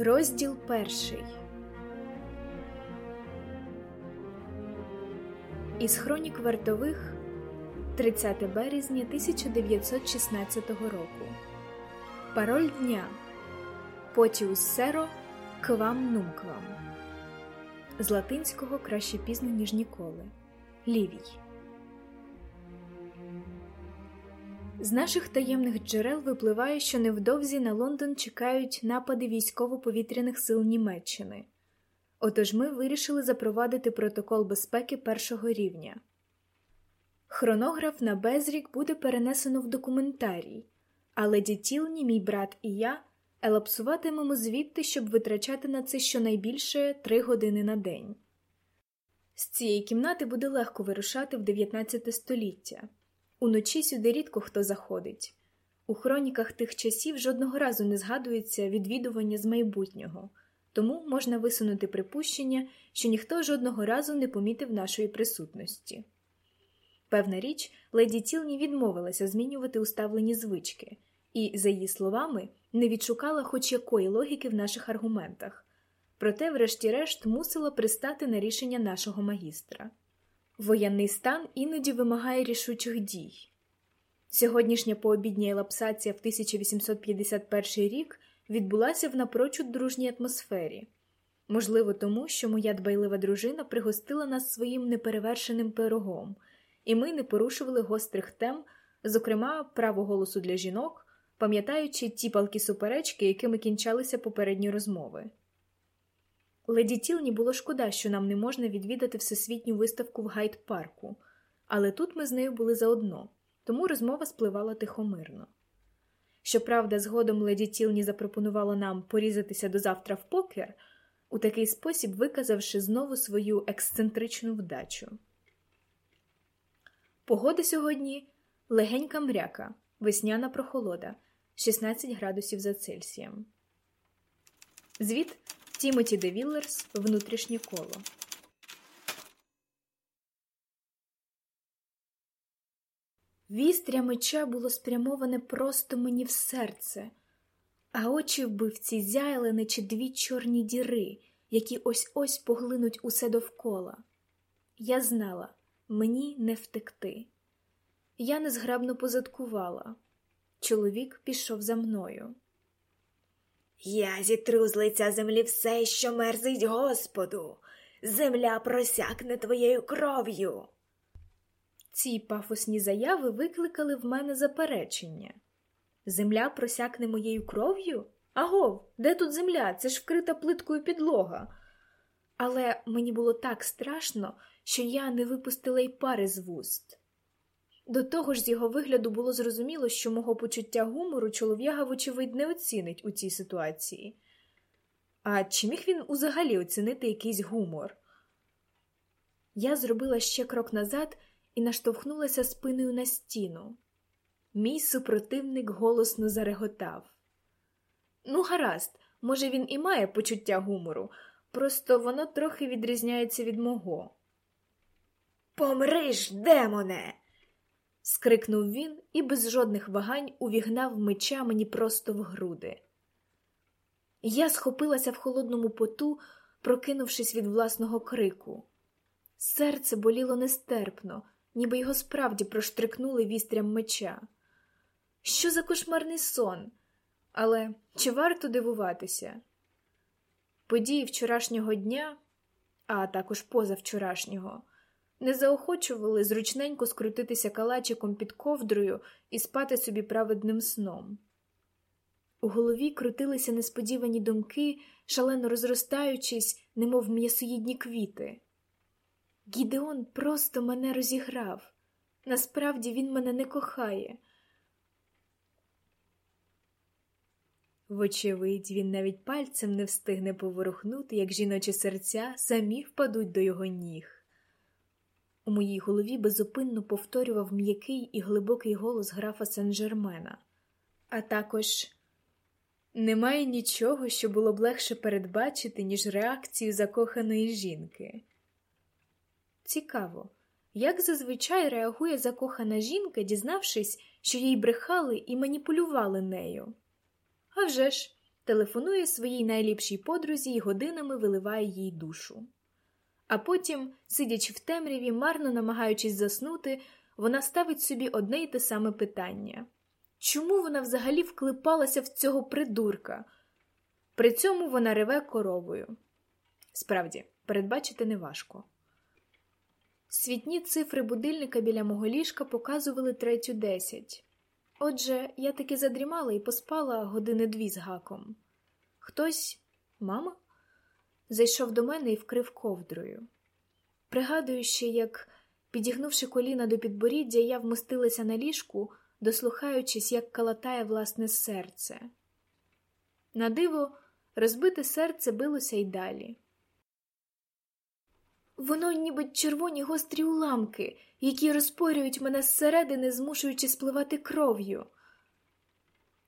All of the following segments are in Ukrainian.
Розділ перший Із хронік вартових 30 березня 1916 року. Пароль дня Потіус Серо Квам Нумквам. З латинського краще пізно, ніж ніколи. Лівій. З наших таємних джерел випливає, що невдовзі на Лондон чекають напади військово-повітряних сил Німеччини. Отож ми вирішили запровадити протокол безпеки першого рівня. Хронограф на безрік буде перенесено в документарій, але дітілні, мій брат і я елапсуватимемо звідти, щоб витрачати на це щонайбільше три години на день. З цієї кімнати буде легко вирушати в 19 століття. Уночі сюди рідко хто заходить. У хроніках тих часів жодного разу не згадується відвідування з майбутнього, тому можна висунути припущення, що ніхто жодного разу не помітив нашої присутності. Певна річ, леді Тілні відмовилася змінювати уставлені звички, і, за її словами, не відшукала хоч якої логіки в наших аргументах, проте, врешті-решт, мусила пристати на рішення нашого магістра. Воєнний стан іноді вимагає рішучих дій. Сьогоднішня пообідня елапсація в 1851 рік відбулася в напрочуд дружній атмосфері, можливо, тому, що моя дбайлива дружина пригостила нас своїм неперевершеним пирогом, і ми не порушували гострих тем, зокрема право голосу для жінок, пам'ятаючи ті палки суперечки, якими кінчалися попередні розмови. Леді Тілні було шкода, що нам не можна відвідати всесвітню виставку в гайд парку, але тут ми з нею були заодно, тому розмова спливала тихомирно. Щоправда, згодом леді Тілні запропонувала нам порізатися до завтра в покер, у такий спосіб виказавши знову свою ексцентричну вдачу. Погода сьогодні легенька мряка, весняна прохолода, 16 градусів за Цельсієм. Звіт Тімоті де Віллерс Внутрішнє коло. Вістря меча було спрямоване просто мені в серце, а очі вбивці зяяли, наче дві чорні діри, які ось ось поглинуть усе довкола. Я знала, мені не втекти. Я незграбно позадкувала. Чоловік пішов за мною. Я зітру з лиця землі все, що мерзить Господу, земля просякне твоєю кров'ю. Ці пафосні заяви викликали в мене заперечення. Земля просякне моєю кров'ю? Агов, де тут земля? Це ж вкрита плиткою підлога. Але мені було так страшно, що я не випустила й пари з вуст. До того ж, з його вигляду було зрозуміло, що мого почуття гумору чолов'яга, вочевидь, не оцінить у цій ситуації. А чи міг він узагалі оцінити якийсь гумор? Я зробила ще крок назад і наштовхнулася спиною на стіну. Мій супротивник голосно зареготав. Ну, гаразд, може, він і має почуття гумору, просто воно трохи відрізняється від мого. Помриш, демоне! Скрикнув він і без жодних вагань увігнав меча мені просто в груди. Я схопилася в холодному поту, прокинувшись від власного крику. Серце боліло нестерпно, ніби його справді проштрикнули вістрям меча. Що за кошмарний сон? Але чи варто дивуватися? Події вчорашнього дня, а також позавчорашнього, не заохочували зручненько скрутитися калачиком під ковдрою і спати собі праведним сном. У голові крутилися несподівані думки, шалено розростаючись, немов м'ясоїдні квіти. Гідеон просто мене розіграв. Насправді він мене не кохає. Вочевидь, він навіть пальцем не встигне поворухнути, як жіночі серця самі впадуть до його ніг. У моїй голові безупинно повторював м'який і глибокий голос графа Сен-Жермена, а також немає нічого, що було б легше передбачити, ніж реакцію закоханої жінки. Цікаво, як зазвичай реагує закохана жінка, дізнавшись, що їй брехали і маніпулювали нею. А вже ж, телефонує своїй найліпшій подрузі і годинами виливає їй душу. А потім, сидячи в темряві, марно намагаючись заснути, вона ставить собі одне й те саме питання чому вона взагалі вклипалася в цього придурка? При цьому вона реве коровою. Справді, передбачити неважко. Світні цифри будильника біля мого ліжка показували третю десять. Отже, я таки задрімала і поспала години дві з гаком. Хтось, мама, зайшов до мене і вкрив ковдрою. Пригадую ще, як, підігнувши коліна до підборіддя, я вмостилася на ліжку, дослухаючись, як калатає власне серце. На диво, розбите серце билося й далі. Воно ніби червоні гострі уламки, які розпорюють мене зсередини, змушуючи спливати кров'ю.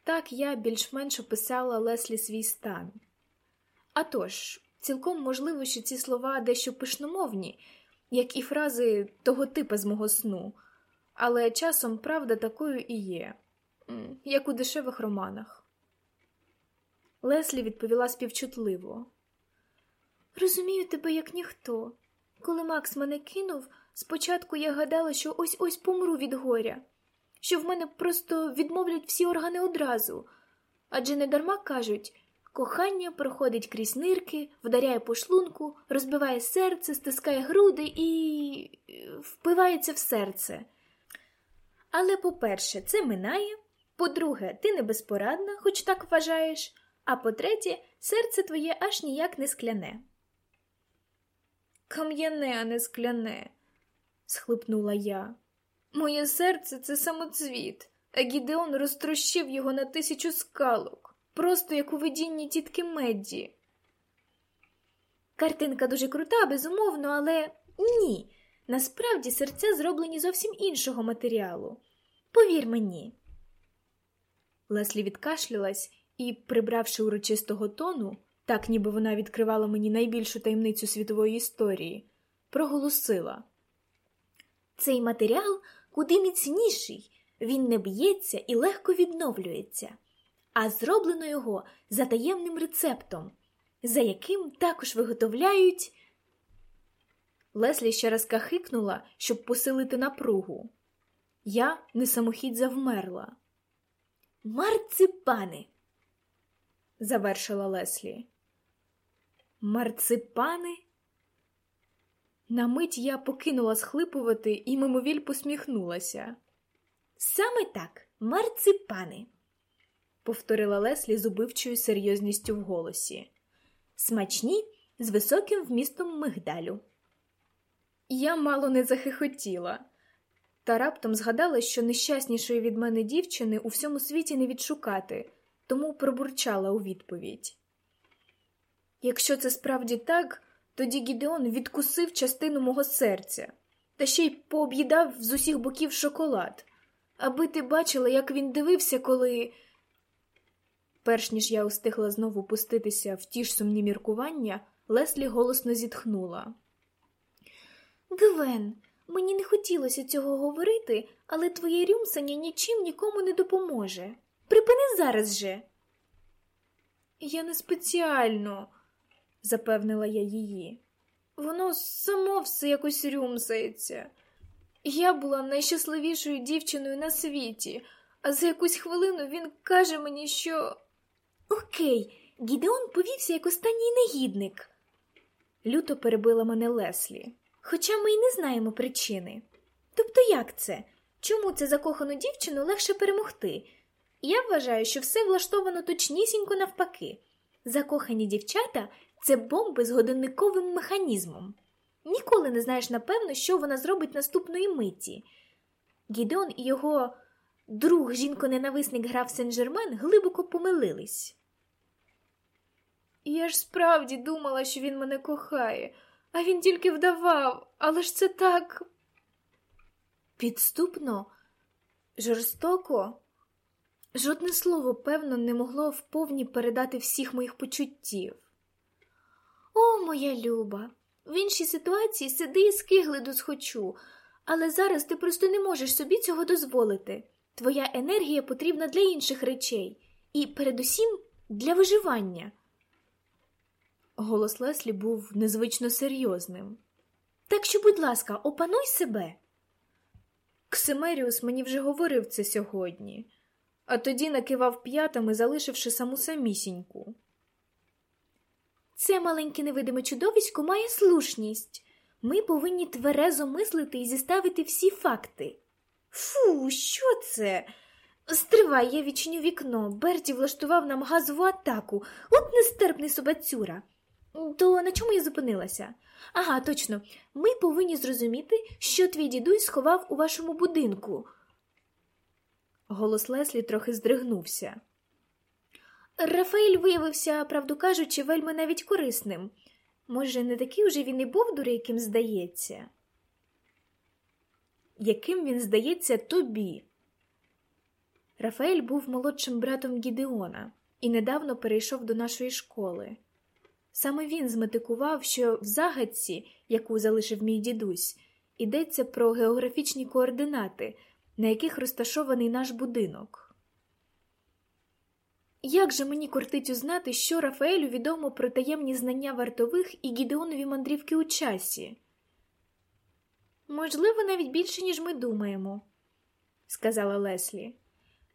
Так я більш-менш описала Леслі свій стан. А тож, цілком можливо, що ці слова дещо пишномовні, як і фрази того типа з мого сну, але часом правда такою і є, як у дешевих романах. Леслі відповіла співчутливо. Розумію тебе, як ніхто. Коли Макс мене кинув, спочатку я гадала, що ось ось помру від горя, що в мене просто відмовлять всі органи одразу. Адже недарма кажуть кохання проходить крізь нирки, вдаряє по шлунку, розбиває серце, стискає груди і впивається в серце. Але, по-перше, це минає, по-друге, ти не безпорадна, хоч так вважаєш, а по-третє, серце твоє аж ніяк не скляне. Кам'яне, а не скляне, схлипнула я. Моє серце це самоцвіт, а Гідеон розтрощив його на тисячу скалок, просто як у видінні тітки Медді. Картинка дуже крута, безумовно, але ні. Насправді серця зроблені зовсім іншого матеріалу. Повір мені. Леслі відкашлялась і, прибравши урочистого тону, так ніби вона відкривала мені найбільшу таємницю світової історії, проголосила Цей матеріал куди міцніший, він не б'ється і легко відновлюється, а зроблено його за таємним рецептом, за яким також виготовляють. Леслі ще раз кахикнула, щоб посилити напругу. Я не самохідь завмерла. Марципани, завершила Леслі. Марципани? На мить я покинула схлипувати і мимовіль посміхнулася. Саме так, марципани, повторила Леслі з убивчою серйозністю в голосі. Смачні з високим вмістом мигдалю. Я мало не захихотіла, та раптом згадала, що нещаснішої від мене дівчини у всьому світі не відшукати, тому пробурчала у відповідь. Якщо це справді так, тоді Гідеон відкусив частину мого серця та ще й пооб'їдав з усіх боків шоколад, аби ти бачила, як він дивився, коли. Перш ніж я устигла знову пуститися в ті ж сумні міркування, Леслі голосно зітхнула. Гвен, мені не хотілося цього говорити, але твоє рюмсання нічим нікому не допоможе. Припини зараз же. Я не спеціально запевнила я її. Воно само все якось рюмсається. Я була найщасливішою дівчиною на світі, а за якусь хвилину він каже мені, що. Окей, Гідеон повівся як останній негідник. Люто перебила мене Леслі. Хоча ми й не знаємо причини. Тобто, як це? Чому це закохану дівчину легше перемогти? Я вважаю, що все влаштовано точнісінько навпаки. Закохані дівчата це бомби з годинниковим механізмом. Ніколи не знаєш напевно, що вона зробить наступної миті. Гідеон і його друг жінко-ненависник граф Сен-Жермен глибоко помилились. Я ж справді думала, що він мене кохає, а він тільки вдавав, але ж це так підступно, жорстоко. Жодне слово, певно, не могло вповні передати всіх моїх почуттів. О, моя люба, в іншій ситуації сиди і скиглиду схочу, але зараз ти просто не можеш собі цього дозволити. Твоя енергія потрібна для інших речей, і, передусім, для виживання. Голос Леслі був незвично серйозним. Так що, будь ласка, опануй себе. Ксимеріус мені вже говорив це сьогодні, а тоді накивав п'ятами, залишивши саму самісіньку. Це маленьке невидиме чудовисько має слушність. Ми повинні тверезо мислити і зіставити всі факти. Фу, що це? Стривай, я відчиню вікно. Берті влаштував нам газову атаку. От нестерпний собацюра. То на чому я зупинилася? Ага, точно, ми повинні зрозуміти, що твій дідусь сховав у вашому будинку. Голос Леслі трохи здригнувся. Рафаель виявився, правду кажучи, вельми навіть корисним. Може, не такий уже він і бовдур, яким здається? Яким він здається тобі? Рафаель був молодшим братом Гідеона і недавно перейшов до нашої школи. Саме він зметикував, що в загадці, яку залишив мій дідусь, йдеться про географічні координати, на яких розташований наш будинок. Як же мені кортить узнати, що Рафаелю відомо про таємні знання вартових і Гідеонові мандрівки у часі? Можливо, навіть більше, ніж ми думаємо, сказала Леслі.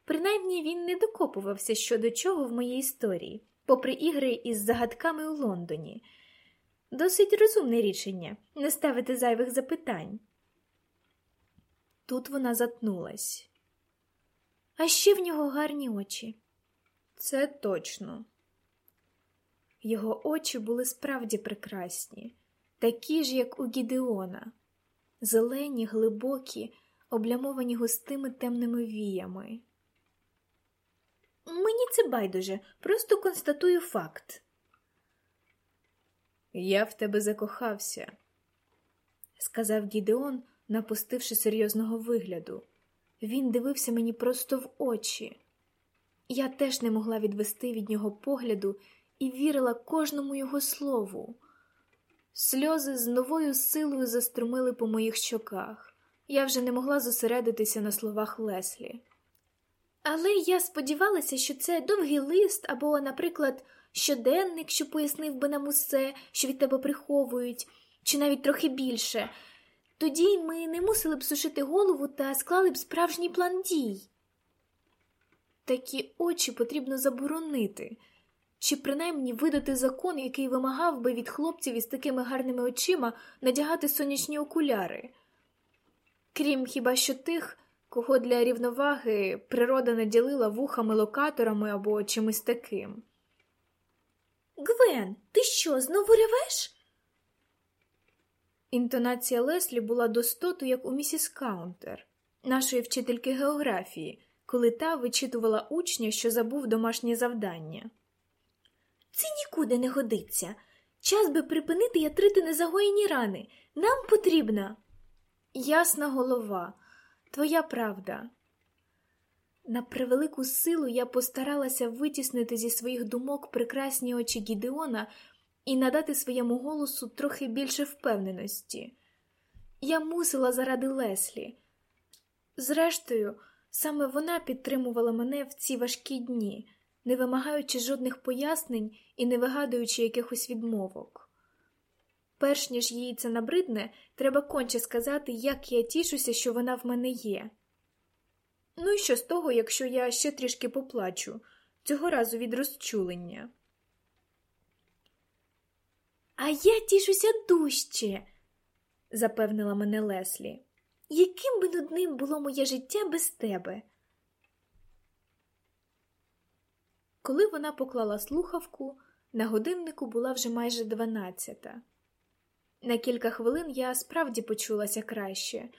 Принаймні він не докопувався щодо чого в моїй історії, попри ігри із загадками у Лондоні. Досить розумне рішення не ставити зайвих запитань. Тут вона затнулась. А ще в нього гарні очі. Це точно. Його очі були справді прекрасні, такі ж, як у Гідеона, зелені, глибокі, облямовані густими темними віями. Мені це байдуже, просто констатую факт. Я в тебе закохався, сказав Гідеон, напустивши серйозного вигляду. Він дивився мені просто в очі. Я теж не могла відвести від нього погляду і вірила кожному його слову. Сльози з новою силою заструмили по моїх щоках. Я вже не могла зосередитися на словах Леслі. Але я сподівалася, що це довгий лист або, наприклад, щоденник, що пояснив би нам усе, що від тебе приховують, чи навіть трохи більше. Тоді ми не мусили б сушити голову та склали б справжній план дій. Такі очі потрібно заборонити, чи принаймні видати закон, який вимагав би від хлопців із такими гарними очима надягати сонячні окуляри. Крім хіба що тих, кого для рівноваги природа наділила вухами локаторами або чимось таким. Гвен, ти що, знову ревеш? Інтонація Леслі була достоту, як у місіс Каунтер, нашої вчительки географії, коли та вичитувала учня, що забув домашнє завдання. Це нікуди не годиться. Час би припинити ятрити незагоєні рани. Нам потрібна. Ясна голова, твоя правда. На превелику силу я постаралася витіснити зі своїх думок прекрасні очі Гідеона і надати своєму голосу трохи більше впевненості. Я мусила заради Леслі. Зрештою, саме вона підтримувала мене в ці важкі дні, не вимагаючи жодних пояснень і не вигадуючи якихось відмовок. Перш ніж їй це набридне, треба конче сказати, як я тішуся, що вона в мене є. Ну і що з того, якщо я ще трішки поплачу, цього разу від розчулення. А я тішуся дужче, запевнила мене Леслі. Яким би нудним було моє життя без тебе? Коли вона поклала слухавку, на годиннику була вже майже дванадцята. На кілька хвилин я справді почулася краще,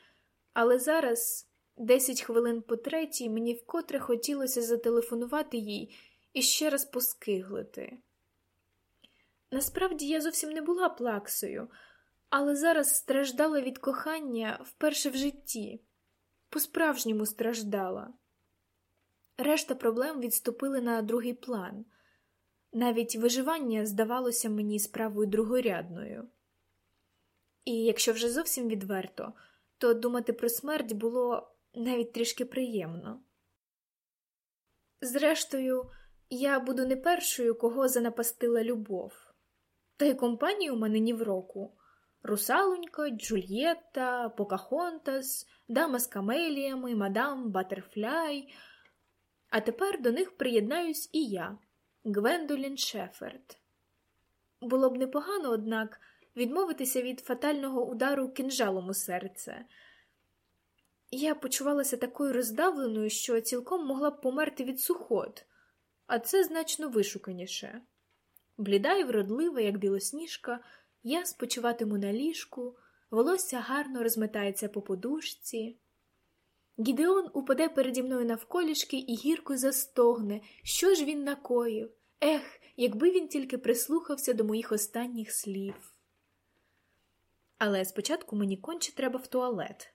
але зараз, десять хвилин по третій, мені вкотре хотілося зателефонувати їй і ще раз поскиглити. Насправді я зовсім не була плаксою, але зараз страждала від кохання вперше в житті, по-справжньому страждала. Решта проблем відступили на другий план. Навіть виживання здавалося мені справою другорядною. І якщо вже зовсім відверто, то думати про смерть було навіть трішки приємно. Зрештою, Я буду не першою, кого занапастила любов. Та й компанії у мене ні в року. Русалонька, Джульєтта, Покахонтас, Дама з камеліями, мадам Батерфляй. А тепер до них приєднаюсь і я, Гвендолін Шеферд. Було б непогано, однак, відмовитися від фатального удару кинжалом у серце. Я почувалася такою роздавленою, що цілком могла б померти від сухот, а це значно вишуканіше. Бліда і вродлива, як білосніжка, я спочиватиму на ліжку, волосся гарно розметається по подушці. Гідеон упаде переді мною навколішки і гірко застогне, що ж він накоїв. Ех, якби він тільки прислухався до моїх останніх слів. Але спочатку мені конче треба в туалет.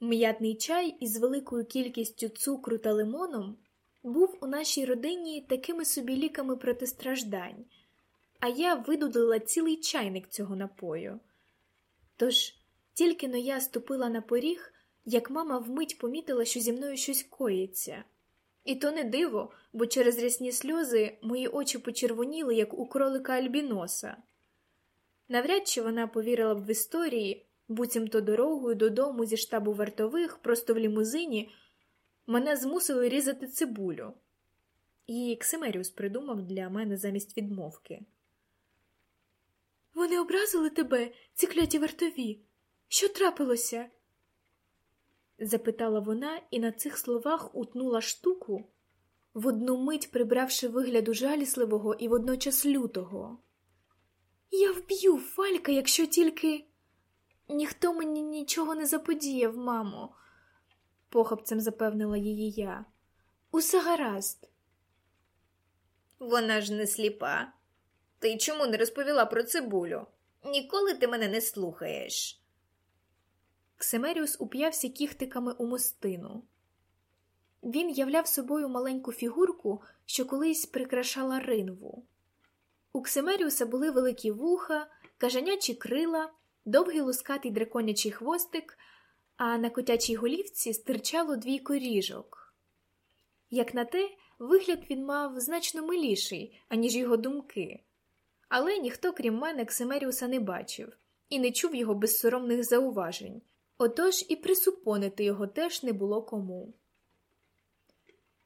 М'ятний чай із великою кількістю цукру та лимоном був у нашій родині такими собі ліками проти страждань, а я видудила цілий чайник цього напою. Тож, тільки но я ступила на поріг, як мама вмить помітила, що зі мною щось коїться. І то не диво, бо через рясні сльози мої очі почервоніли, як у кролика Альбіноса. Навряд чи вона повірила б в історії, буцімто дорогою додому зі штабу вартових, просто в лімузині, мене змусили різати цибулю. І Ксимеріус придумав для мене замість відмовки. Вони образили тебе, ці кляті вартові. Що трапилося? запитала вона і на цих словах утнула штуку, в одну мить прибравши вигляду жалісливого і водночас лютого. Я вб'ю Фалька, якщо тільки ніхто мені нічого не заподіяв, мамо, похопцем запевнила її я. Усе гаразд. Вона ж не сліпа. Ти чому не розповіла про цибулю? Ніколи ти мене не слухаєш. Ксимеріус уп'явся кіхтиками у мостину. Він являв собою маленьку фігурку, що колись прикрашала ринву. У Ксимеріуса були великі вуха, кажанячі крила, довгий лускатий драконячий хвостик, а на котячій голівці стирчало двійко ріжок. Як на те, вигляд він мав значно миліший, аніж його думки, але ніхто, крім мене, Ксимеріуса не бачив і не чув його безсоромних зауважень, отож і присупонити його теж не було кому.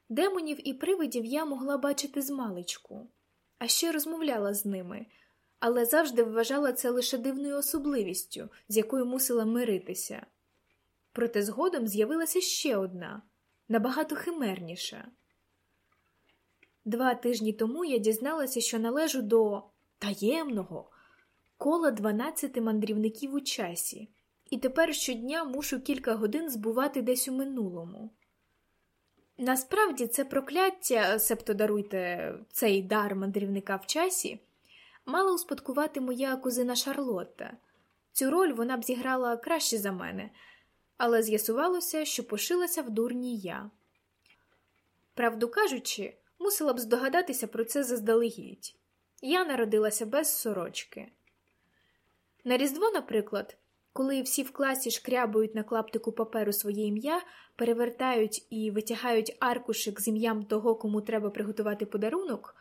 Демонів і привидів я могла бачити змалечку, а ще розмовляла з ними, але завжди вважала це лише дивною особливістю, з якою мусила миритися. Проте згодом з'явилася ще одна, набагато химерніша. Два тижні тому я дізналася, що належу до таємного кола дванадцяти мандрівників у часі, і тепер щодня мушу кілька годин збувати десь у минулому. Насправді це прокляття, себто даруйте цей дар мандрівника в часі, мала успадкувати моя кузина Шарлотта. Цю роль вона б зіграла краще за мене, але з'ясувалося, що пошилася в дурні я. Правду кажучи, мусила б здогадатися про це заздалегідь. Я народилася без сорочки. На Різдво, наприклад, коли всі в класі шкрябують на клаптику паперу своє ім'я, перевертають і витягають аркушик з ім'ям того, кому треба приготувати подарунок,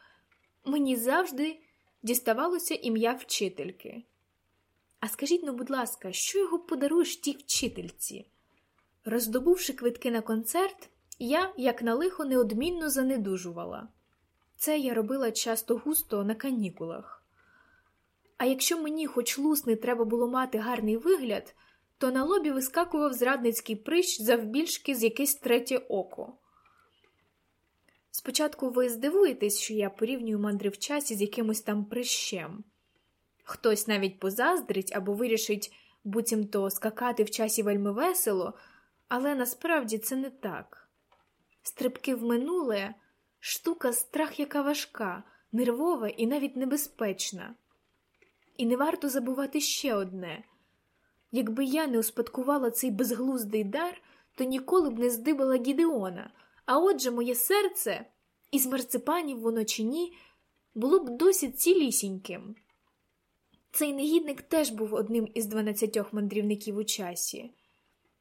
мені завжди діставалося ім'я вчительки. А скажіть ну, будь ласка, що його подаруєш тій вчительці? Роздобувши квитки на концерт, я, як на лихо, неодмінно занедужувала. Це я робила часто густо на канікулах. А якщо мені, хоч лусний, треба було мати гарний вигляд, то на лобі вискакував зрадницький прищ завбільшки з якесь третє око. Спочатку ви здивуєтесь, що я порівнюю мандри в часі з якимось там прищем. Хтось навіть позаздрить або вирішить буцімто скакати в часі вельми весело, але насправді це не так. Стрибки в минуле штука страх, яка важка, нервова і навіть небезпечна. І не варто забувати ще одне. Якби я не успадкувала цей безглуздий дар, то ніколи б не здибала Гідеона, а отже, моє серце, із марципанів воно чи ні, було б досі цілісіньким. Цей негідник теж був одним із дванадцятьох мандрівників у часі,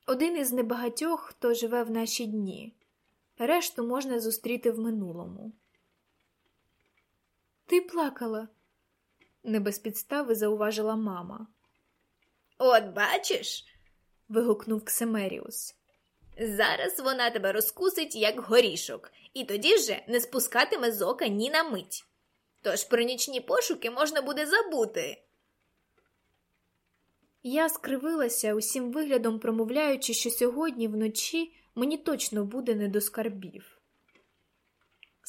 один із небагатьох, хто живе в наші дні, решту можна зустріти в минулому. Ти плакала, не без підстави зауважила мама. От бачиш, вигукнув Ксемеріус. Зараз вона тебе розкусить, як горішок, і тоді вже не спускатиме з ока ні на мить. Тож про нічні пошуки можна буде забути. Я скривилася усім виглядом, промовляючи, що сьогодні вночі мені точно буде не до скарбів.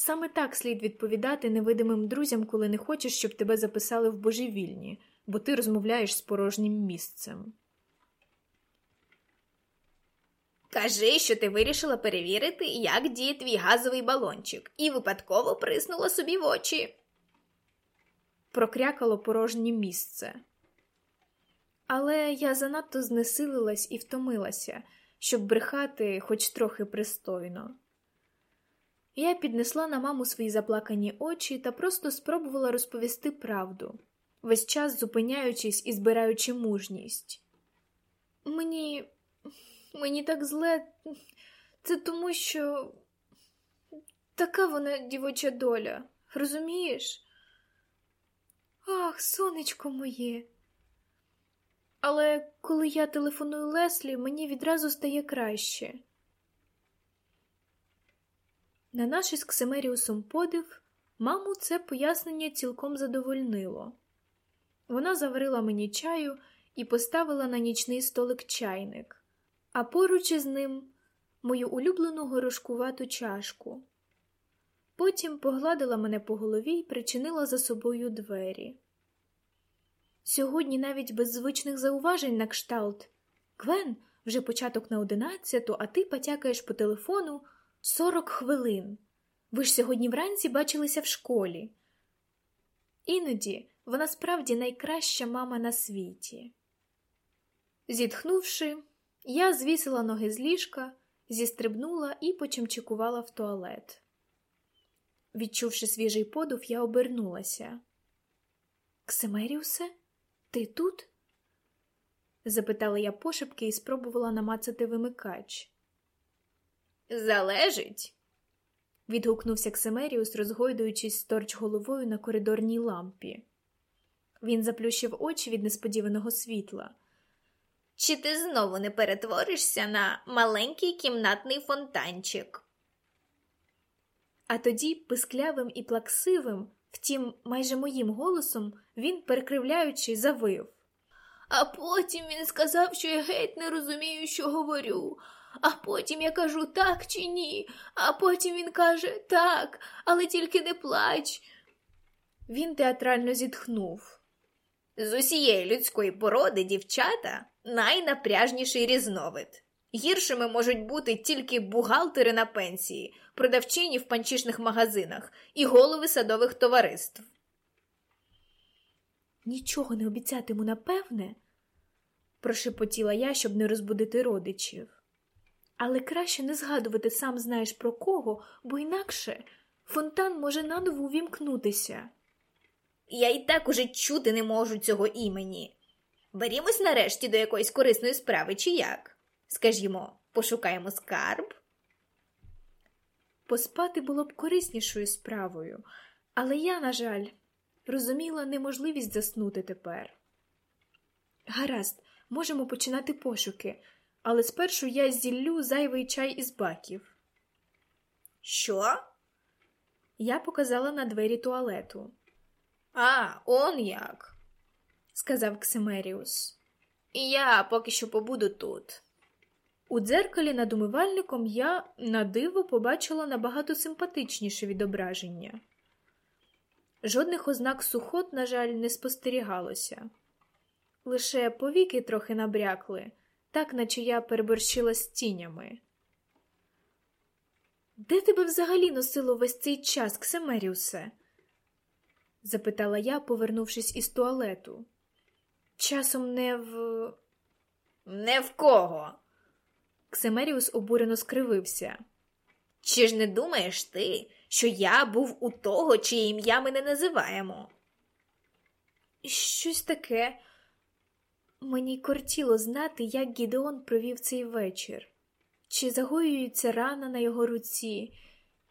Саме так слід відповідати невидимим друзям, коли не хочеш, щоб тебе записали в божевільні, бо ти розмовляєш з порожнім місцем. Кажи, що ти вирішила перевірити, як діє твій газовий балончик, і випадково приснула собі в очі. Прокрякало порожнє місце. Але я занадто знесилилась і втомилася, щоб брехати хоч трохи пристойно. Я піднесла на маму свої заплакані очі та просто спробувала розповісти правду, весь час зупиняючись і збираючи мужність. Мені мені так зле, це тому, що така вона дівоча доля, розумієш? Ах, сонечко моє. Але коли я телефоную Леслі, мені відразу стає краще. На наш із Ксимеріусом подив, маму це пояснення цілком задовольнило. Вона заварила мені чаю і поставила на нічний столик чайник, а поруч із ним мою улюблену горошкувату чашку. Потім погладила мене по голові і причинила за собою двері. Сьогодні навіть без звичних зауважень на кшталт Гвен, вже початок на одинадцяту, а ти потякаєш по телефону. Сорок хвилин. Ви ж сьогодні вранці бачилися в школі. Іноді вона справді найкраща мама на світі. Зітхнувши, я звісила ноги з ліжка, зістрибнула і почимчикувала в туалет. Відчувши свіжий подув, я обернулася. Ксимеріусе, ти тут? запитала я пошепки і спробувала намацати вимикач. Залежить. відгукнувся Ксемеріус, розгойдуючись сторч головою на коридорній лампі. Він заплющив очі від несподіваного світла. Чи ти знову не перетворишся на маленький кімнатний фонтанчик? А тоді, писклявим і плаксивим, втім, майже моїм голосом, він, перекривляючи, завив. А потім він сказав, що я геть не розумію, що говорю а потім я кажу так чи ні, а потім він каже так, але тільки не плач. Він театрально зітхнув. З усієї людської породи дівчата найнапряжніший різновид. Гіршими можуть бути тільки бухгалтери на пенсії, продавчині в панчішних магазинах і голови садових товариств. Нічого не обіцятиму, напевне, прошепотіла я, щоб не розбудити родичів але краще не згадувати сам знаєш про кого, бо інакше фонтан може наново увімкнутися. Я і так уже чути не можу цього імені. Берімось нарешті до якоїсь корисної справи, чи як? Скажімо, пошукаємо скарб. Поспати було б кориснішою справою, але я, на жаль, розуміла неможливість заснути тепер. Гаразд, можемо починати пошуки але спершу я зіллю зайвий чай із баків. Що? Я показала на двері туалету. А, он як, сказав Ксимеріус. І я поки що побуду тут. У дзеркалі над умивальником я на диво побачила набагато симпатичніше відображення. Жодних ознак сухот, на жаль, не спостерігалося. Лише повіки трохи набрякли, так наче я переборщила з тінями. Де тебе взагалі носило весь цей час, Ксемеріусе? запитала я, повернувшись із туалету. Часом не в. Не в кого? Ксемеріус обурено скривився. Чи ж не думаєш ти, що я був у того, чиє ім'я ми не називаємо? Щось таке, Мені кортіло знати, як Гідеон провів цей вечір, чи загоюється рана на його руці,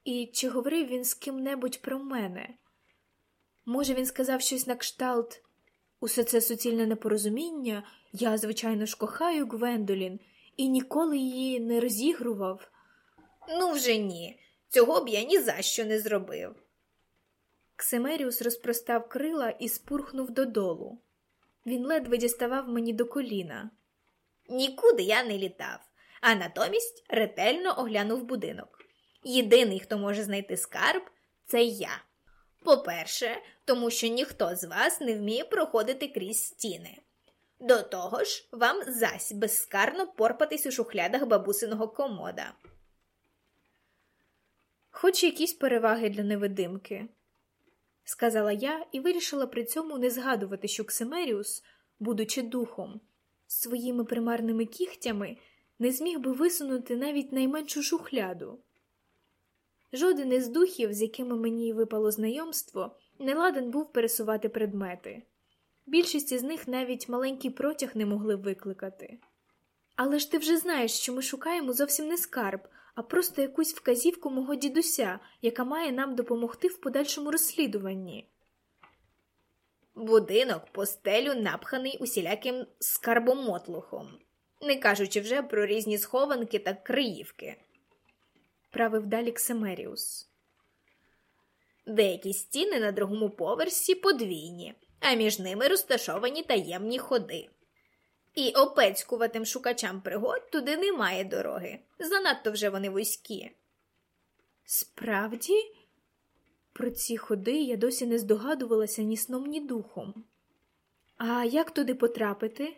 і чи говорив він з ким-небудь про мене. Може, він сказав щось на кшталт. Усе це суцільне непорозуміння, я, звичайно ж, кохаю Гвендолін і ніколи її не розігрував. Ну, вже ні, цього б я ні за що не зробив. Ксимеріус розпростав крила і спурхнув додолу. Він ледве діставав мені до коліна. Нікуди я не літав, а натомість ретельно оглянув будинок. Єдиний, хто може знайти скарб, це я. По-перше, тому що ніхто з вас не вміє проходити крізь стіни. До того ж, вам зась безскарно порпатись у шухлядах бабусиного комода. Хоч якісь переваги для невидимки, сказала я і вирішила при цьому не згадувати, що Ксимеріус, будучи духом, своїми примарними кігтями не зміг би висунути навіть найменшу шухляду. Жоден із духів, з якими мені випало знайомство, не ладен був пересувати предмети. Більшість із них навіть маленький протяг не могли викликати. Але ж ти вже знаєш, що ми шукаємо зовсім не скарб, а просто якусь вказівку мого дідуся, яка має нам допомогти в подальшому розслідуванні. Будинок постелю напханий усіляким скарбомотлухом, не кажучи вже про різні схованки та криївки правив далі Ксемеріус. Деякі стіни на другому поверсі подвійні, а між ними розташовані таємні ходи. І опецькуватим шукачам пригод туди немає дороги. Занадто вже вони вузькі. Справді, про ці ходи я досі не здогадувалася ні сном, ні духом. А як туди потрапити?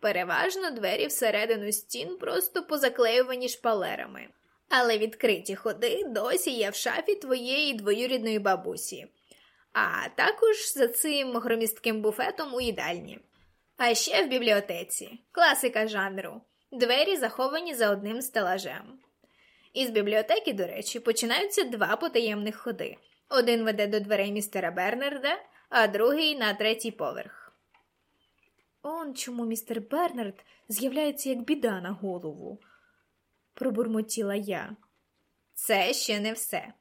Переважно двері всередину стін просто позаклеювані шпалерами, але відкриті ходи досі є в шафі твоєї двоюрідної бабусі, а також за цим громістким буфетом у їдальні. А ще в бібліотеці, класика жанру, двері заховані за одним стелажем. Із бібліотеки, до речі, починаються два потаємних ходи. Один веде до дверей містера Бернарда, а другий на третій поверх. Он чому містер Бернард з'являється як біда на голову, пробурмотіла я. Це ще не все.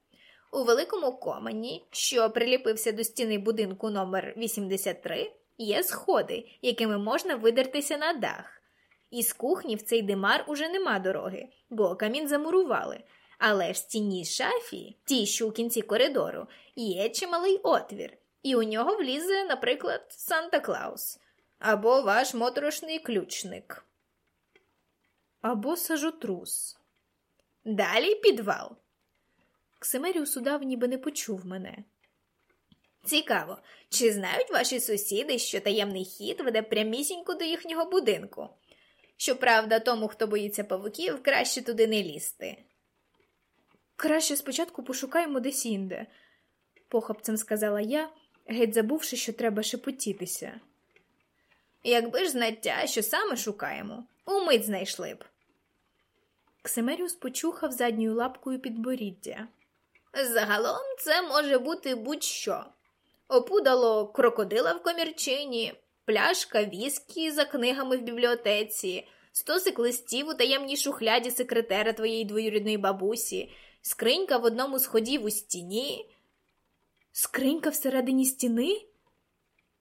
У великому комені, що приліпився до стіни будинку номер 83 є сходи, якими можна видертися на дах. Із кухні в цей димар уже нема дороги, бо камін замурували. Але в стіні шафі, ті, що у кінці коридору, є чималий отвір, і у нього влізе, наприклад, Санта Клаус або ваш моторошний ключник. Або сажотрус. Далі підвал. Ксимеріус удав ніби не почув мене. Цікаво, чи знають ваші сусіди, що таємний хід веде прямісінько до їхнього будинку? Щоправда, тому, хто боїться павуків, краще туди не лізти. Краще спочатку пошукаємо десь інде, похапцем сказала я, геть забувши, що треба шепотітися. Якби ж знаття, що саме шукаємо, умить знайшли б. Ксимеріус почухав задньою лапкою підборіддя. Загалом це може бути будь-що. Опудало крокодила в комірчині, пляшка віскі за книгами в бібліотеці, стосик листів у таємній шухляді секретера твоєї двоюрідної бабусі, скринька в одному з ходів у стіні. Скринька всередині стіни?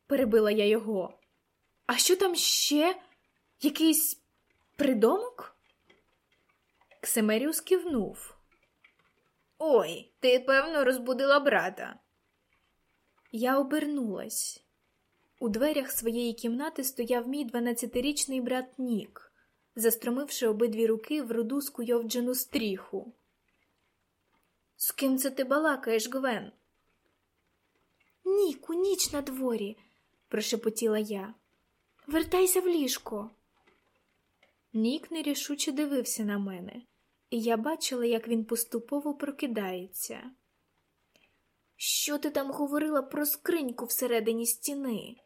перебила я його. А що там ще? Якийсь придомок? Ксимеріус кивнув. Ой, ти, певно, розбудила брата. Я обернулась. У дверях своєї кімнати стояв мій дванадцятирічний брат Нік, застромивши обидві руки в руду скуйовджену стріху. З ким це ти балакаєш, Гвен? Ніку, ніч на дворі, прошепотіла я. Вертайся в ліжко. Нік нерішуче дивився на мене, і я бачила, як він поступово прокидається. Що ти там говорила про скриньку всередині стіни?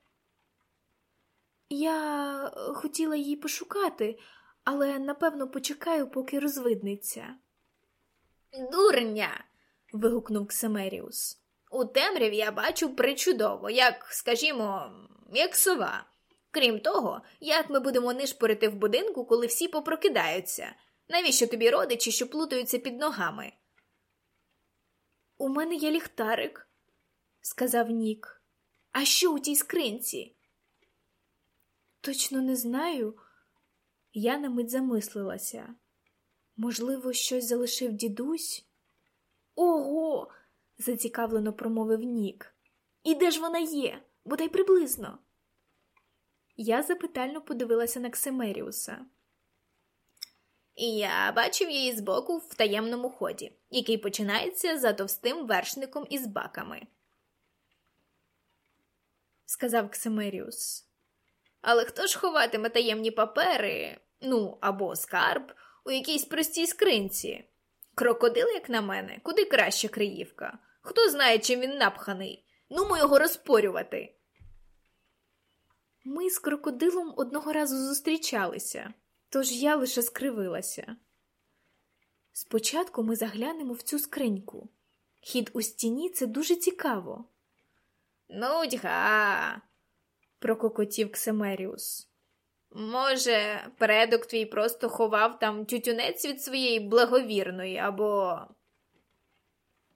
Я хотіла її пошукати, але напевно почекаю, поки розвиднеться. Дурня. вигукнув Ксамеріус. У темряві я бачу причудово, як, скажімо, як сова. Крім того, як ми будемо нишпорити в будинку, коли всі попрокидаються? Навіщо тобі родичі, що плутаються під ногами? У мене є ліхтарик, сказав Нік. А що у тій скринці? Точно не знаю. Я на мить замислилася. Можливо, щось залишив дідусь? Ого, зацікавлено промовив Нік. І де ж вона є? Бодай приблизно. Я запитально подивилася на Ксимеріуса. Я бачив її збоку в таємному ході, який починається за товстим вершником із баками, сказав Ксимеріус. Але хто ж ховатиме таємні папери, ну або скарб у якійсь простій скринці? Крокодил, як на мене, куди краща криївка. Хто знає, чим він напханий? Ну ми його розпорювати. Ми з крокодилом одного разу зустрічалися, тож я лише скривилася. Спочатку ми заглянемо в цю скриньку. Хід у стіні це дуже цікаво. Нудьга, прококотів Ксемеріус. Може, предок твій просто ховав там тютюнець від своєї благовірної, або.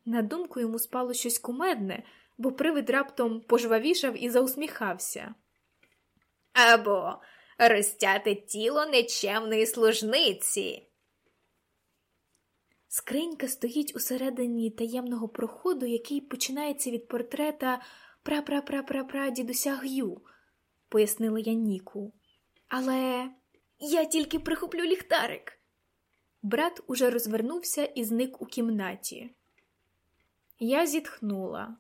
На думку йому спало щось кумедне, бо привид раптом пожвавішав і заусміхався. Або розтяте тіло нечемної служниці. Скринька стоїть усередині таємного проходу, який починається від портрета пра-пра-пра-пра-пра дідуся Г'ю, пояснила я Ніку. Але я тільки прихоплю ліхтарик. Брат уже розвернувся і зник у кімнаті. Я зітхнула.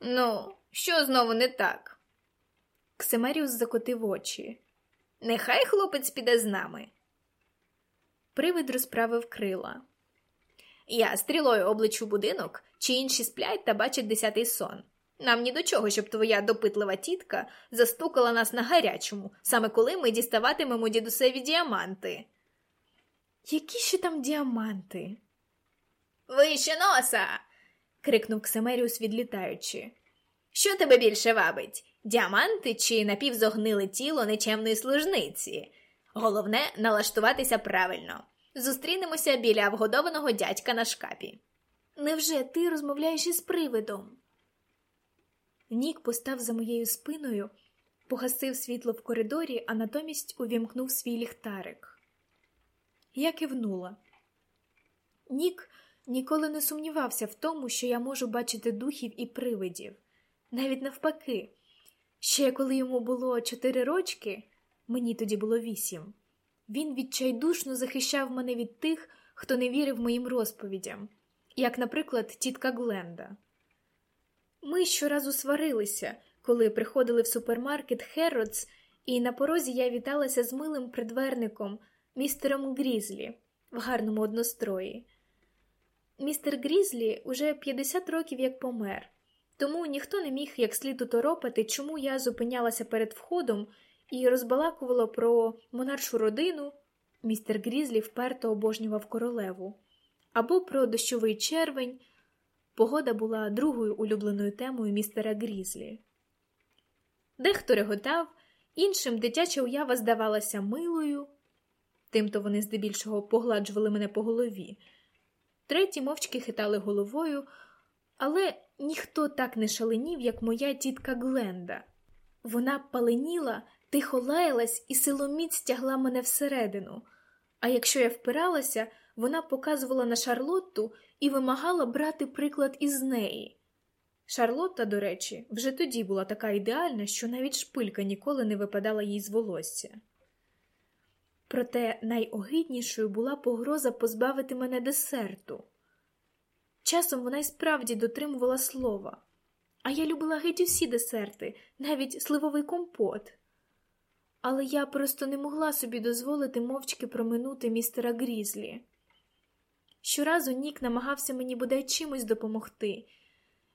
Ну, що знову не так? Ксимеріус закотив очі. Нехай хлопець піде з нами. Привид розправив крила. Я стрілою обличу будинок, чи інші сплять та бачать десятий сон. Нам ні до чого, щоб твоя допитлива тітка застукала нас на гарячому, саме коли ми діставатимемо дідусеві діаманти. Які ще там діаманти? Вище носа. крикнув Ксемеріус, відлітаючи. Що тебе більше вабить? Діаманти чи напівзогниле тіло нечемної служниці? Головне налаштуватися правильно. Зустрінемося біля вгодованого дядька на шкапі. Невже ти розмовляєш із привидом? Нік постав за моєю спиною, погасив світло в коридорі, а натомість увімкнув свій ліхтарик. Я кивнула. Нік ніколи не сумнівався в тому, що я можу бачити духів і привидів, навіть навпаки. Ще коли йому було чотири рочки, мені тоді було вісім, він відчайдушно захищав мене від тих, хто не вірив моїм розповідям, як, наприклад, тітка Гленда. Ми щоразу сварилися, коли приходили в супермаркет Херротс, і на порозі я віталася з милим придверником, містером Грізлі, в гарному однострої. Містер Грізлі уже 50 років як помер, тому ніхто не міг як слід уторопати, чому я зупинялася перед входом і розбалакувала про монаршу родину. Містер Грізлі вперто обожнював королеву, або про дощовий червень. Погода була другою улюбленою темою містера Грізлі. Дехто реготав, іншим дитяча уява здавалася милою, тимто вони здебільшого погладжували мене по голові, треті мовчки хитали головою, але ніхто так не шаленів, як моя тітка Гленда. Вона паленіла, тихо лаялась і силоміць тягла мене всередину, а якщо я впиралася, вона показувала на Шарлотту і вимагала брати приклад із неї. Шарлотта, до речі, вже тоді була така ідеальна, що навіть шпилька ніколи не випадала їй з волосся. Проте найогиднішою була погроза позбавити мене десерту. Часом вона й справді дотримувала слова, а я любила геть усі десерти, навіть сливовий компот. Але я просто не могла собі дозволити мовчки проминути містера Грізлі. Щоразу Нік намагався мені бодай чимось допомогти.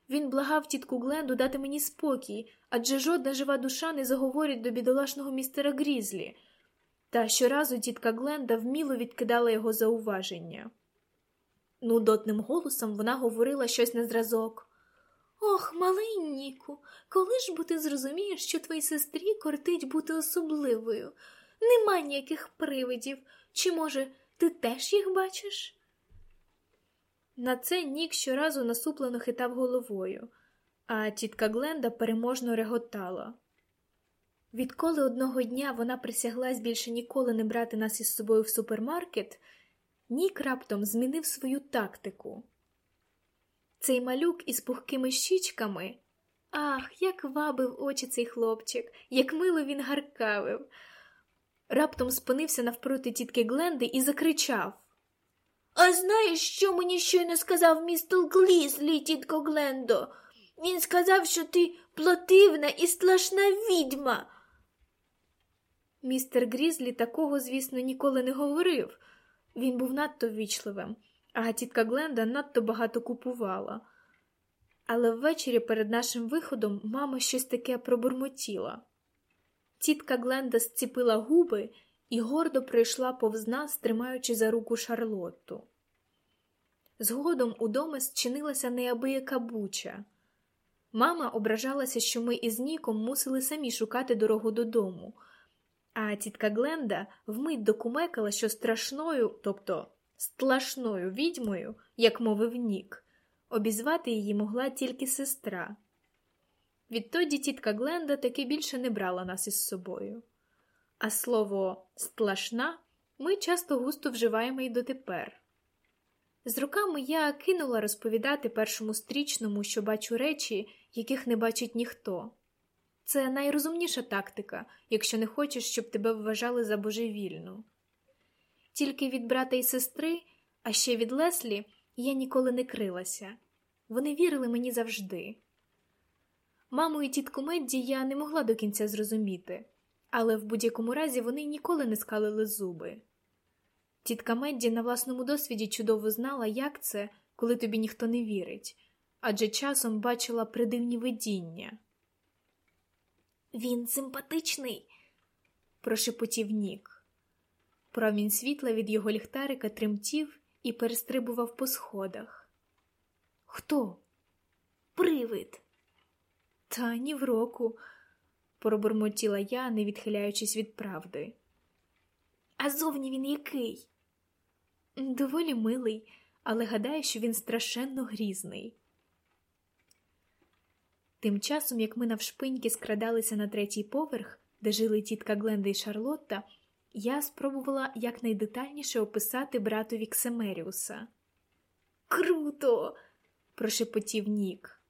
Він благав тітку Гленду дати мені спокій, адже жодна жива душа не заговорить до бідолашного містера Грізлі. Та щоразу тітка Гленда вміло відкидала його зауваження. Нудотним голосом вона говорила щось на зразок. Ох, малий Ніку, коли ж бо ти зрозумієш, що твоїй сестрі кортить бути особливою? Нема ніяких привидів. Чи, може, ти теж їх бачиш? На це Нік щоразу насуплено хитав головою, а тітка Гленда переможно реготала. Відколи одного дня вона присяглась більше ніколи не брати нас із собою в супермаркет, Нік раптом змінив свою тактику. Цей малюк із пухкими щічками. Ах, як вабив очі цей хлопчик, як мило він гаркавив. Раптом спинився навпроти тітки Гленди і закричав А знаєш, що мені щойно сказав містер Глізлі, тітко Глендо? Він сказав, що ти плотивна і страшна відьма. Містер Грізлі такого, звісно, ніколи не говорив. Він був надто ввічливим, а тітка Гленда надто багато купувала. Але ввечері перед нашим виходом мама щось таке пробурмотіла. Тітка Гленда зціпила губи і гордо прийшла повз нас, тримаючи за руку Шарлотту. Згодом удома зчинилася неабияка буча. Мама ображалася, що ми із Ніком мусили самі шукати дорогу додому, а тітка Гленда вмить докумекала, що страшною, тобто стлашною відьмою, як мовив Нік, обізвати її могла тільки сестра. Відтоді тітка Гленда таки більше не брала нас із собою. А слово стлашна ми часто густо вживаємо й дотепер. З роками я кинула розповідати першому стрічному, що бачу речі, яких не бачить ніхто. Це найрозумніша тактика, якщо не хочеш, щоб тебе вважали за божевільну. Тільки від брата і сестри, а ще від Леслі, я ніколи не крилася. Вони вірили мені завжди. Маму і тітку Медді я не могла до кінця зрозуміти, але в будь-якому разі вони ніколи не скалили зуби. Тітка Медді на власному досвіді чудово знала, як це, коли тобі ніхто не вірить, адже часом бачила придивні видіння. Він симпатичний, прошепотів Нік. Промінь світла від його ліхтарика тремтів і перестрибував по сходах. Хто? Привид. Та ні в року, пробурмотіла я, не відхиляючись від правди. А зовні він який? Доволі милий, але гадаю, що він страшенно грізний. Тим часом, як ми навшпиньки скрадалися на третій поверх, де жили тітка Гленда і Шарлотта, я спробувала якнайдетальніше описати братові Ксемеріуса. Круто! прошепотів Нік.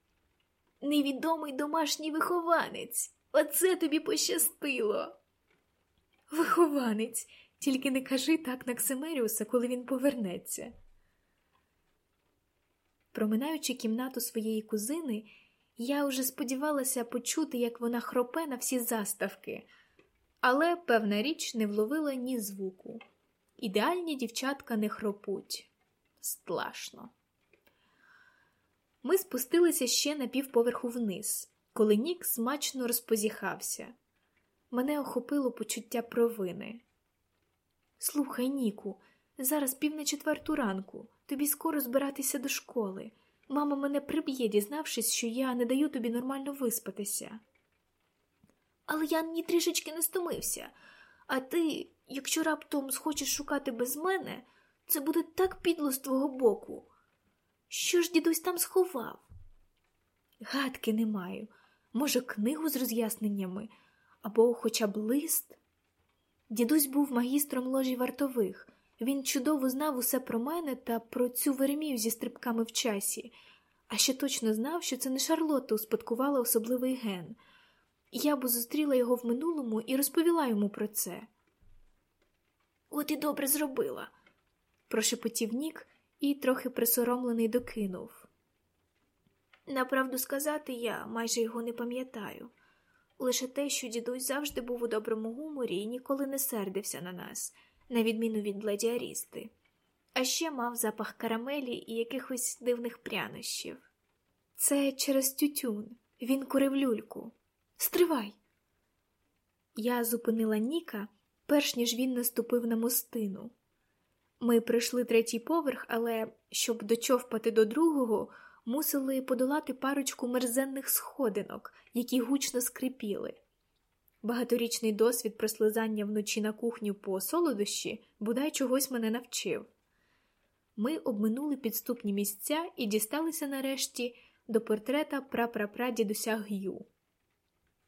Невідомий домашній вихованець. Оце тобі пощастило. Вихованець, тільки не кажи так на Ксемеріуса, коли він повернеться. Проминаючи кімнату своєї кузини, я уже сподівалася почути, як вона хропе на всі заставки, але певна річ не вловила ні звуку. Ідеальні дівчатка не хропуть. Стлашно. Ми спустилися ще на півповерху вниз, коли Нік смачно розпозіхався. Мене охопило почуття провини. Слухай, Ніку, зараз пів на четверту ранку, тобі скоро збиратися до школи. Мама мене приб'є, дізнавшись, що я не даю тобі нормально виспатися. Але я ні трішечки не стомився, а ти, якщо раптом схочеш шукати без мене, це буде так підло з твого боку. Що ж дідусь там сховав? Гадки не маю. Може, книгу з роз'ясненнями або хоча б лист. Дідусь був магістром ложі вартових. Він чудово знав усе про мене та про цю Веремію зі стрибками в часі, а ще точно знав, що це не Шарлотта успадкувала особливий ген. Я б зустріла його в минулому і розповіла йому про це. От і добре зробила, прошепотів Нік і, трохи присоромлений, докинув. Направду сказати, я майже його не пам'ятаю. Лише те, що дідусь завжди був у доброму гуморі і ніколи не сердився на нас, на відміну від леді Арісти. а ще мав запах карамелі і якихось дивних прянощів. Це через тютюн. Він курив люльку. Стривай. Я зупинила Ніка, перш ніж він наступив на мостину. Ми прийшли третій поверх, але щоб дочовпати до другого, мусили подолати парочку мерзенних сходинок, які гучно скрипіли. Багаторічний досвід прослизання вночі на кухню по солодощі бодай чогось мене навчив. Ми обминули підступні місця і дісталися нарешті до портрета прапрапрадідуся Г'ю.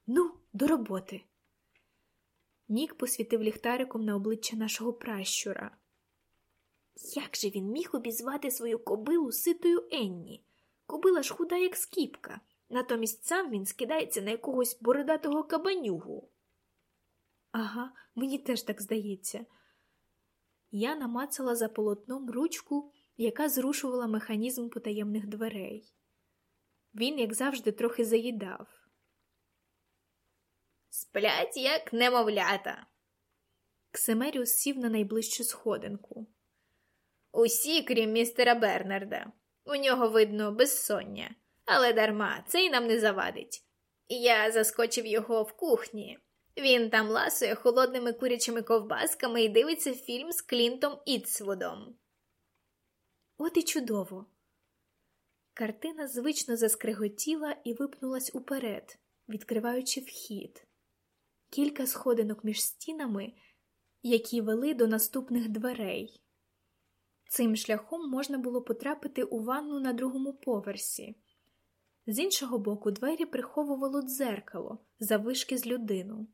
Ну, до роботи. Нік посвітив ліхтариком на обличчя нашого пращура. Як же він міг обізвати свою кобилу ситою Енні? Кобила ж худа, як скіпка, натомість сам він скидається на якогось бородатого кабанюгу. Ага, мені теж так здається. Я намацала за полотном ручку, яка зрушувала механізм потаємних дверей. Він, як завжди, трохи заїдав. Сплять, як немовлята. Ксимеріус сів на найближчу сходинку. Усі, крім містера Бернарда. У нього, видно, безсоння, але дарма це й нам не завадить. Я заскочив його в кухні. Він там ласує холодними курячими ковбасками і дивиться фільм з Клінтом Ітсвудом. От і чудово. Картина звично заскриготіла і випнулась уперед, відкриваючи вхід. Кілька сходинок між стінами, які вели до наступних дверей. Цим шляхом можна було потрапити у ванну на другому поверсі. З іншого боку, двері приховувало дзеркало завишки з людину.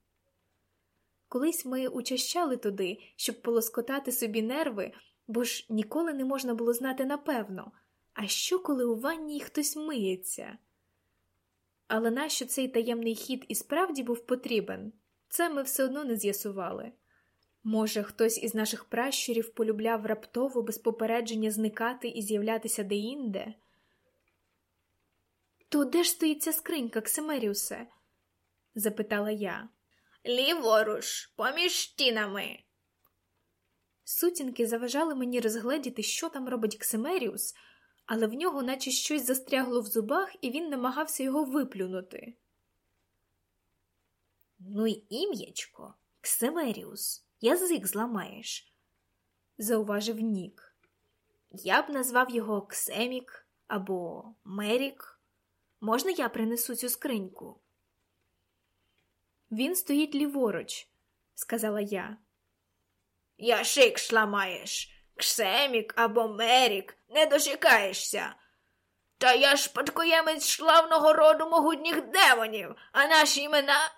Колись ми учащали туди, щоб полоскотати собі нерви, бо ж ніколи не можна було знати напевно, а що, коли у ванні хтось миється. Але нащо цей таємний хід і справді був потрібен, це ми все одно не з'ясували. Може, хтось із наших пращурів полюбляв раптово без попередження зникати і з'являтися деінде? То де ж стоїть ця скринька, Ксимеріусе? запитала я. Ліворуч, поміж стінами. Сутінки заважали мені розгледіти, що там робить Ксимеріус, але в нього наче щось застрягло в зубах, і він намагався його виплюнути. Ну й ім'ячко, Ксимеріус, язик зламаєш, зауважив Нік. Я б назвав його Ксемік або Мерік. Можна я принесу цю скриньку? Він стоїть ліворуч, сказала я. Я шик шламаєш, Ксемік або Мерік, не дочекаєшся. Та я ж спадкоємець славного роду могутніх демонів, а наші імена.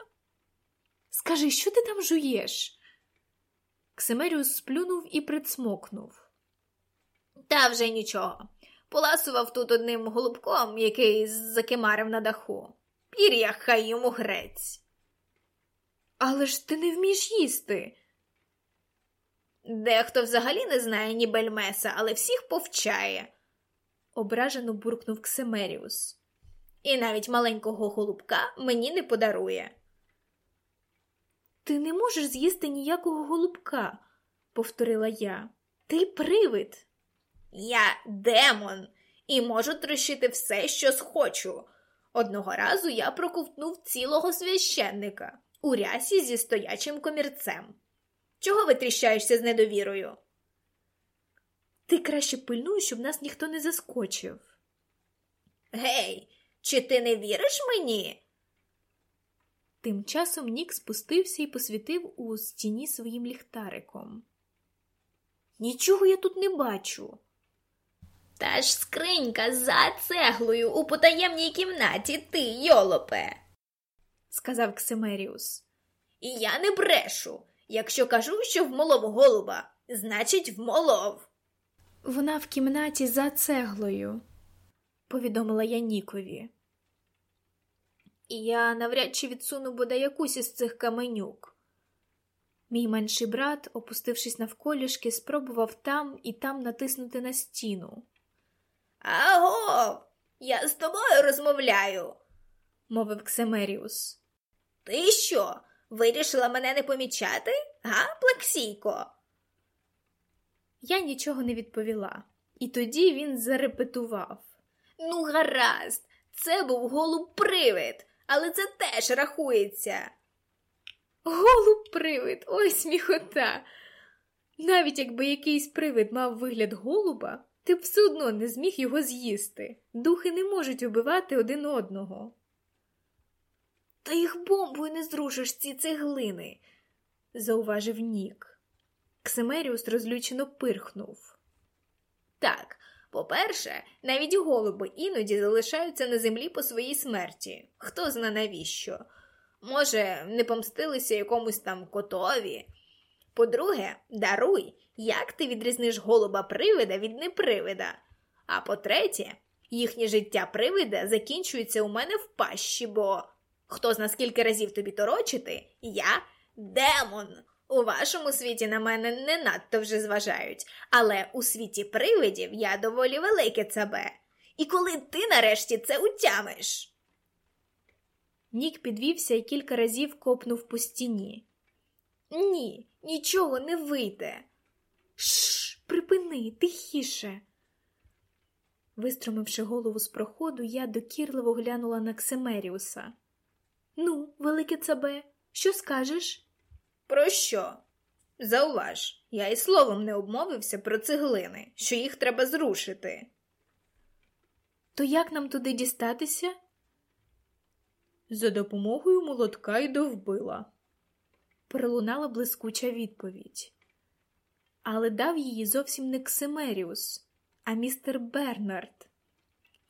Скажи, що ти там жуєш? Ксимеріус сплюнув і прицмокнув. Та вже нічого. Поласував тут одним голубком, який закимарив на даху. Пір'я хай йому грець. Але ж ти не вмієш їсти. Дехто взагалі не знає ні бельмеса, але всіх повчає, ображено буркнув Ксимеріус. І навіть маленького голубка мені не подарує. Ти не можеш з'їсти ніякого голубка, повторила я. Ти привид. Я демон і можу трощити все, що схочу. Одного разу я проковтнув цілого священника у рясі зі стоячим комірцем. Чого ви тріщаєшся з недовірою? Ти краще пильнуй, щоб нас ніхто не заскочив. Гей, чи ти не віриш мені? Тим часом Нік спустився і посвітив у стіні своїм ліхтариком. Нічого я тут не бачу. Та ж скринька за цеглою у потаємній кімнаті ти, йолопе, сказав Ксимеріус. І я не брешу. Якщо кажу, що вмолов голуба, значить, вмолов. Вона в кімнаті за цеглою, повідомила я Нікові. І я навряд чи відсуну бодай якусь із цих каменюк. Мій менший брат, опустившись навколішки, спробував там і там натиснути на стіну. Аго, я з тобою розмовляю, мовив Ксемеріус. Ти що, вирішила мене не помічати, га, плексійко? Я нічого не відповіла, і тоді він зарепетував. Ну, гаразд, це був голуб привид, але це теж рахується. Голуб привид, ой сміхота. Навіть якби якийсь привид мав вигляд голуба, ти б все одно не зміг його з'їсти. Духи не можуть убивати один одного. Та їх бомбою не зрушиш ці цеглини, зауважив Нік. Ксимеріус розлючено пирхнув. Так, по-перше, навіть голуби іноді залишаються на землі по своїй смерті. Хто зна навіщо? Може, не помстилися якомусь там котові. По-друге, даруй, як ти відрізниш голуба привида від непривида. А по-третє, їхнє життя привида закінчується у мене в пащі, бо хто зна скільки разів тобі торочити, я демон. У вашому світі на мене не надто вже зважають, але у світі привидів я доволі велике цабе. І коли ти нарешті це утямиш. Нік підвівся і кілька разів копнув по стіні. Ні, нічого не вийде. Шш, припини, тихіше. Вистромивши голову з проходу, я докірливо глянула на Ксемеріуса. Ну, велике цабе, що скажеш? Про що? Зауваж, я і словом не обмовився про цеглини, що їх треба зрушити. То як нам туди дістатися? За допомогою молотка й довбила. Пролунала блискуча відповідь. Але дав її зовсім не Ксимеріус, а містер Бернард.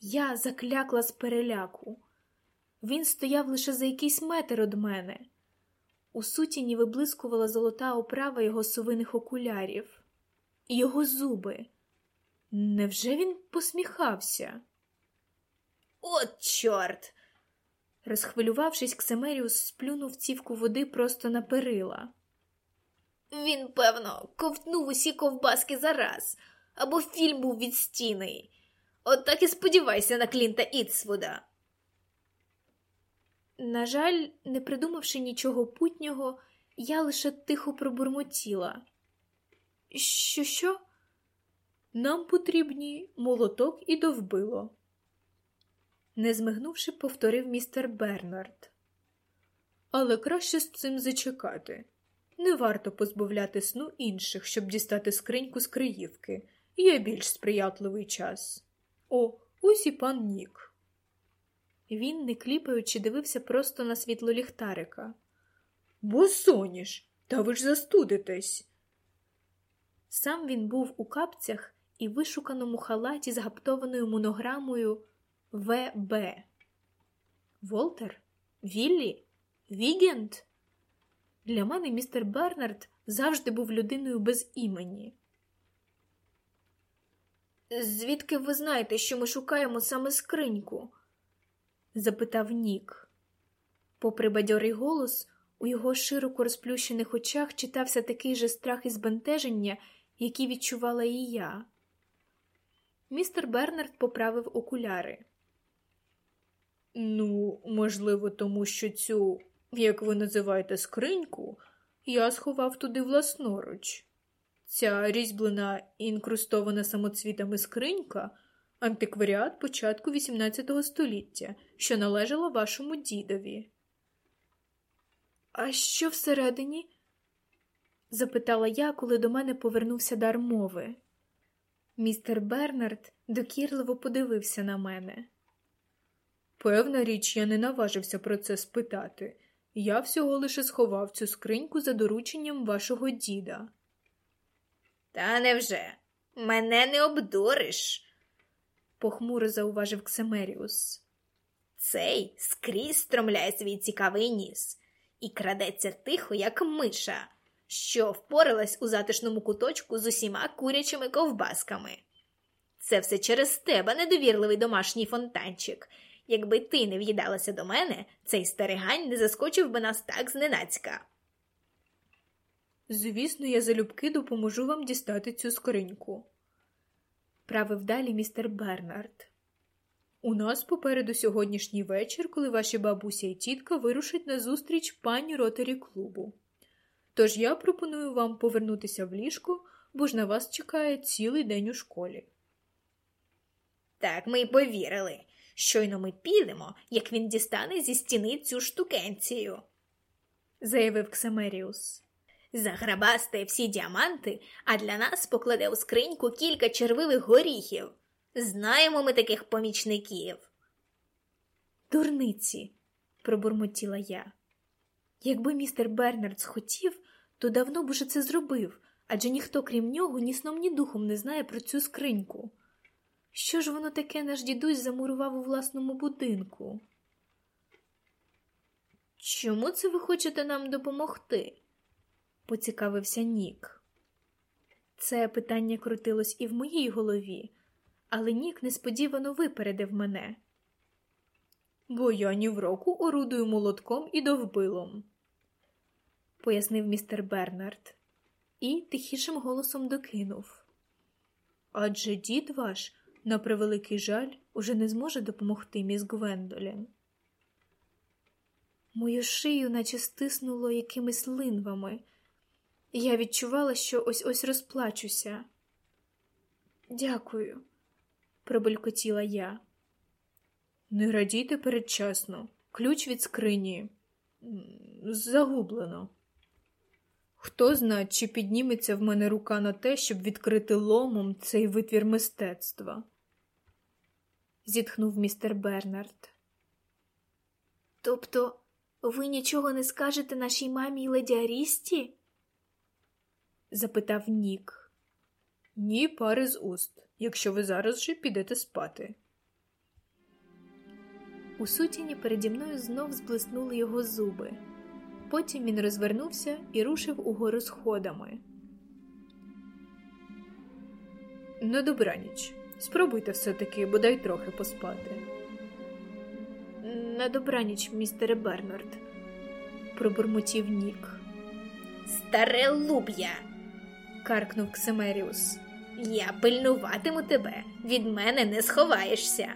Я заклякла з переляку. Він стояв лише за якийсь метр од мене. У сутіні виблискувала золота оправа його совиних окулярів, і його зуби. Невже він посміхався? От, чорт! Розхвилювавшись, Ксемеріус сплюнув цівку води просто на перила. Він, певно, ковтнув усі ковбаски зараз, або фільм був відстійний. От так і сподівайся на Клінта Іцвуда. На жаль, не придумавши нічого путнього, я лише тихо пробурмотіла. Що, що? Нам потрібні молоток і довбило. Не змигнувши, повторив містер Бернард. Але краще з цим зачекати. Не варто позбавляти сну інших, щоб дістати скриньку з Криївки. Є більш сприятливий час. О, ось і пан Нік. Він, не кліпаючи, дивився просто на світло ліхтарика. Бо соніш, та ви ж застудитесь. Сам він був у капцях і вишуканому халаті з гаптованою монограмою ВБ. Волтер? Віллі? Вігент? Для мене містер Бернард завжди був людиною без імені. Звідки ви знаєте, що ми шукаємо саме скриньку? запитав Нік. Попри бадьорий голос, у його широко розплющених очах читався такий же страх і збентеження, який відчувала і я. Містер Бернард поправив окуляри. Ну, можливо, тому що цю, як ви називаєте, скриньку, я сховав туди власноруч. Ця різьблена і інкрустована самоцвітами скринька антикваріат початку XVIII століття, що належала вашому дідові. А що всередині? запитала я, коли до мене повернувся дар мови. Містер Бернард докірливо подивився на мене. Певна річ, я не наважився про це спитати. Я всього лише сховав цю скриньку за дорученням вашого діда. Та невже? Мене не обдуриш, похмуро зауважив Ксемеріус. Цей скрізь стромляє свій цікавий ніс і крадеться тихо, як миша, що впоралась у затишному куточку з усіма курячими ковбасками. Це все через тебе, недовірливий домашній фонтанчик. Якби ти не в'їдалася до мене, цей старигань не заскочив би нас так зненацька. Звісно, я залюбки допоможу вам дістати цю скриньку, правив далі містер Бернард. У нас попереду сьогоднішній вечір, коли ваші бабуся і тітка вирушать на зустріч пані ротарі клубу. Тож я пропоную вам повернутися в ліжко, бо ж на вас чекає цілий день у школі. Так ми й повірили. Щойно ми підемо, як він дістане зі стіни цю штукенцію, заявив Ксамеріус. Заграбасте всі діаманти, а для нас покладе у скриньку кілька червивих горіхів. Знаємо ми таких помічників. Дурниці, пробурмотіла я. Якби містер Бернард схотів, то давно б уже це зробив, адже ніхто, крім нього, ні сном, ні духом не знає про цю скриньку. Що ж воно таке наш дідусь замурував у власному будинку? Чому це ви хочете нам допомогти? поцікавився Нік. Це питання крутилось і в моїй голові, але Нік несподівано випередив мене. Бо я ні в року орудую молотком і довбилом, пояснив містер Бернард і тихішим голосом докинув. Адже дід ваш, на превеликий жаль, уже не зможе допомогти міс Гвендолін. Мою шию наче стиснуло якимись линвами, і я відчувала, що ось ось розплачуся. Дякую, пробелькотіла я. Не радійте передчасно, ключ від скрині загублено. Хто знає, чи підніметься в мене рука на те, щоб відкрити ломом цей витвір мистецтва? Зітхнув містер Бернард. Тобто ви нічого не скажете нашій мамі леді Арісті? запитав Нік. Ні, пари з уст, якщо ви зараз же підете спати. У сутіні переді мною знов зблиснули його зуби. Потім він розвернувся і рушив угору сходами. На добраніч. Спробуйте все-таки бодай трохи поспати. На добраніч, містере Бернард, пробурмотів Нік. Старе луб'я, каркнув Ксимеріус. Я пильнуватиму тебе, від мене не сховаєшся.